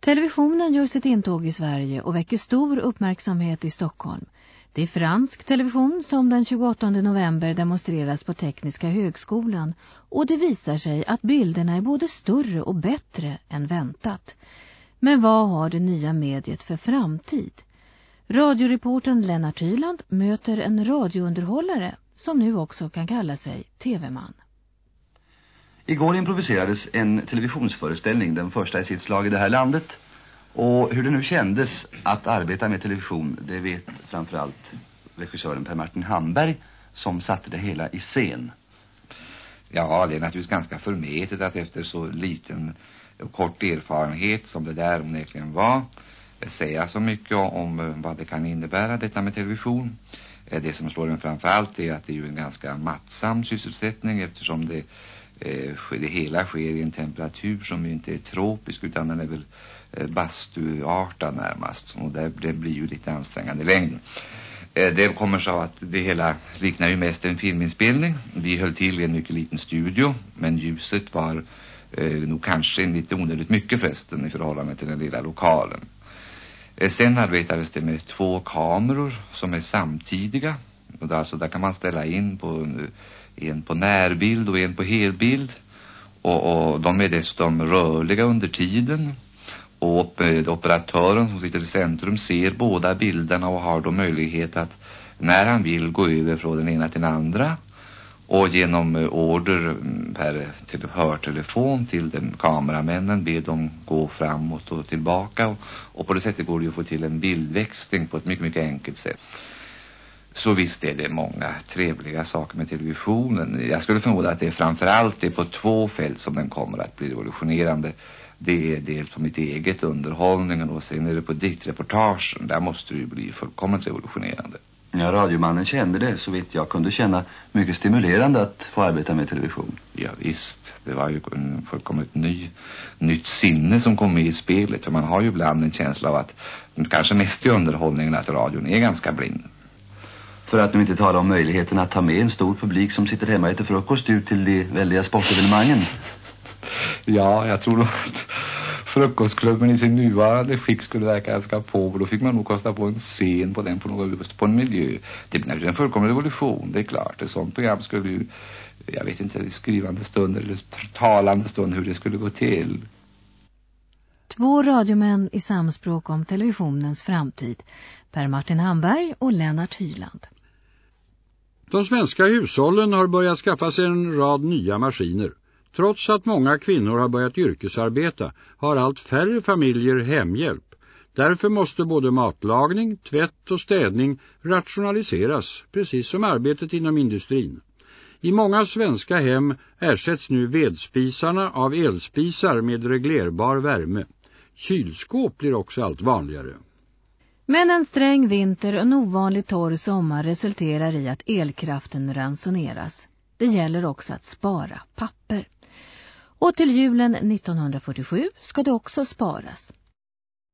Televisionen gör sitt intåg i Sverige och väcker stor uppmärksamhet i Stockholm. Det är fransk television som den 28 november demonstreras på Tekniska högskolan och det visar sig att bilderna är både större och bättre än väntat. Men vad har det nya mediet för framtid? Radioreporten Lennart Hyland möter en radiounderhållare som nu också kan kalla sig tv-man. Igår improviserades en televisionsföreställning, den första i sitt slag i det här landet. Och hur det nu kändes att arbeta med television, det vet framförallt regissören Per Martin Hamberg som satte det hela i scen. Ja, det är naturligtvis ganska förmätet att efter så liten och kort erfarenhet som det där onekligen var säga så mycket om eh, vad det kan innebära detta med television. Eh, det som slår en framförallt är att det är ju en ganska mattsam sysselsättning eftersom det Eh, det hela sker i en temperatur som inte är tropisk utan den är väl eh, bastuartad närmast och det, det blir ju lite ansträngande i längden. Eh, det kommer så att det hela liknar ju mest en filminspelning. Vi höll till i en mycket liten studio men ljuset var eh, nog kanske lite onödigt mycket förresten i förhållande till den lilla lokalen. Eh, sen arbetades det med två kameror som är samtidiga och där, alltså där kan man ställa in på en på närbild och en på helbild. Och, och de är dessutom rörliga under tiden. Och eh, operatören som sitter i centrum ser båda bilderna och har då möjlighet att när han vill gå över från den ena till den andra och genom eh, order mm, per till hörtelefon till den kameramännen be dem gå framåt och tillbaka och, och på det sättet går det ju att få till en bildväxling på ett mycket mycket enkelt sätt. Så visst är det många trevliga saker med televisionen. Jag skulle förmoda att det är framförallt det på två fält som den kommer att bli revolutionerande. Det är dels på mitt eget underhållningen och sen är det på ditt reportagen. Där måste det ju bli fullkomligt revolutionerande. Ja, radiomannen kände det så vitt jag kunde känna mycket stimulerande att få arbeta med television. Ja visst, det var ju en fullkomligt ny, nytt sinne som kom med i spelet. För man har ju ibland en känsla av att, kanske mest i underhållningen, att radion är ganska blind. För att nu inte tala om möjligheten att ta med en stor publik som sitter hemma och äter frukost ut till de väldiga sportevenemangen. Ja, jag tror att frukostklubben i sin nuvarande skick skulle verka ganska på. Då fick man nog kosta på en scen på den på något på en miljö. Det blir naturligtvis en fullkomlig revolution, det är klart. Ett sånt program skulle ju, jag vet inte, i skrivande stund eller talande stund hur det skulle gå till. Två radiomän i samspråk om televisionens framtid. Per Martin Hamberg och Lennart Hyland. De svenska hushållen har börjat skaffa sig en rad nya maskiner. Trots att många kvinnor har börjat yrkesarbeta har allt färre familjer hemhjälp. Därför måste både matlagning, tvätt och städning rationaliseras, precis som arbetet inom industrin. I många svenska hem ersätts nu vedspisarna av elspisar med reglerbar värme. Kylskåp blir också allt vanligare. Men en sträng vinter och en ovanligt torr sommar resulterar i att elkraften ransoneras. Det gäller också att spara papper. Och till julen 1947 ska det också sparas.